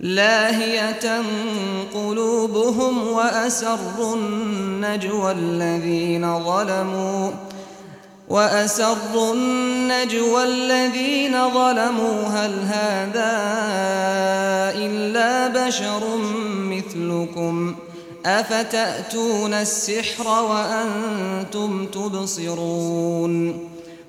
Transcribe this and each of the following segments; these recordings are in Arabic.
لاهية قلوبهم وأسر النجوى الذين ظلموا وأسر النجوى الذين ظلموا. هل هذا إلا بشر مثلكم؟ أفتأتون السحر وأنتم تبصرون؟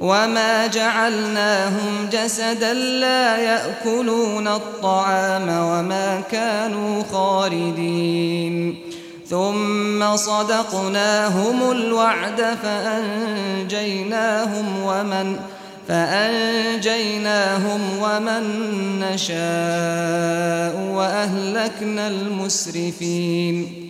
وما جعلناهم جسدا لا يأكلون الطعام وما كانوا خاردين ثم صدقناهم الوعد فأنجيناهم ومن فأنجيناهم ومن نشاء وأهلكنا المسرفين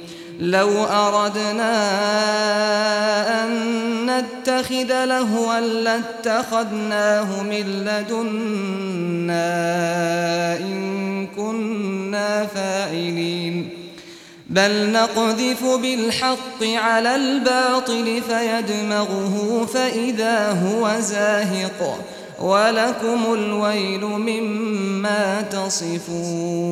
لو أردنا أن نتخذ لهوا لاتخذناه من لدنا إن كنا فائلين بل نقذف بالحق على الباطل فيدمغه فإذا هو زاهق. ولكم الويل مما تصفون.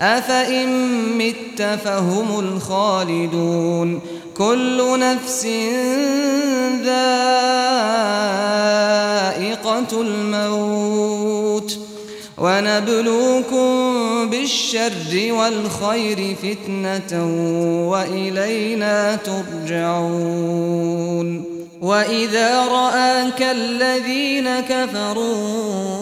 أفإن مت فهم الخالدون. كل نفس ذائقة الموت. ونبلوكم بالشر والخير فتنة وإلينا ترجعون. وإذا رآك الذين كفرون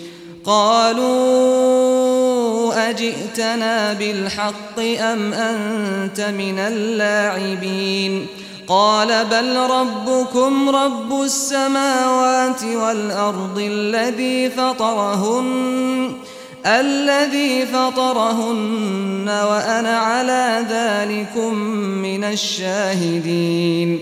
قالوا أجئتنا بالحق أم أنت من اللاعبين قال بل ربكم رب السماوات والأرض الذي فطرهن الذي فطرهن وأنا على ذلك من الشاهدين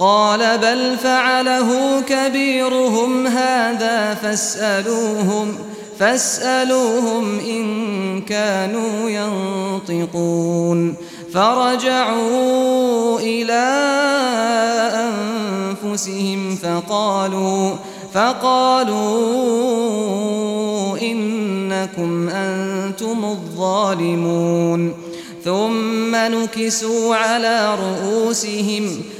قال بل فعله كبيرهم هذا فاسألوهم فاسألوهم إن كانوا ينطقون. فرجعوا إلى أنفسهم فقالوا فقالوا إنكم أنتم الظالمون. ثم نكسوا على رؤوسهم فقالوا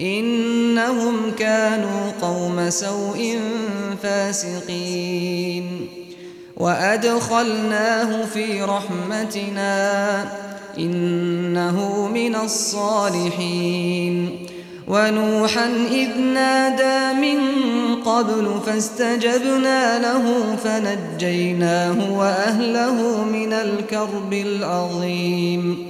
إنهم كانوا قوم سوء فاسقين. وأدخلناه في رحمتنا إنه من الصالحين. ونوحا إذ نادى من قبل فاستجبنا له فنجيناه وأهله من الكرب العظيم.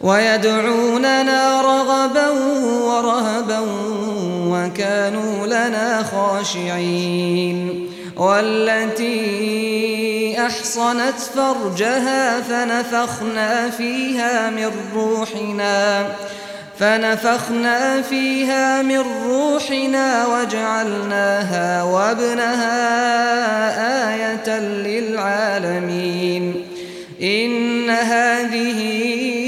ويدعوننا رغبا ورهبا وكانوا لنا خاشعين والتي أحصنت فرجها فنفخنا فيها من روحنا فنفخنا فيها من روحنا وجعلناها وابنها آية للعالمين إن هذه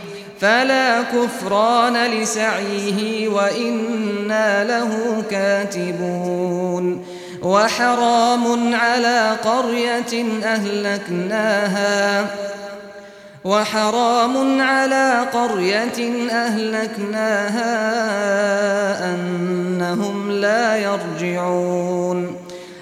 فلا كفران لسعيه وإنا له كاتبون. وحرام على قرية أهلكناها. وحرام على قرية أهلكناها أنهم لا يرجعون.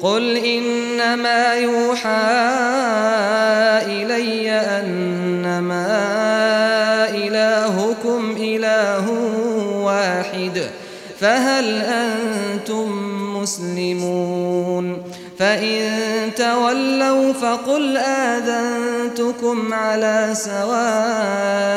قل انما يوحى الي انما الهكم اله واحد فهل أنتم مسلمون فان تولوا فقل اذنتكم على سواء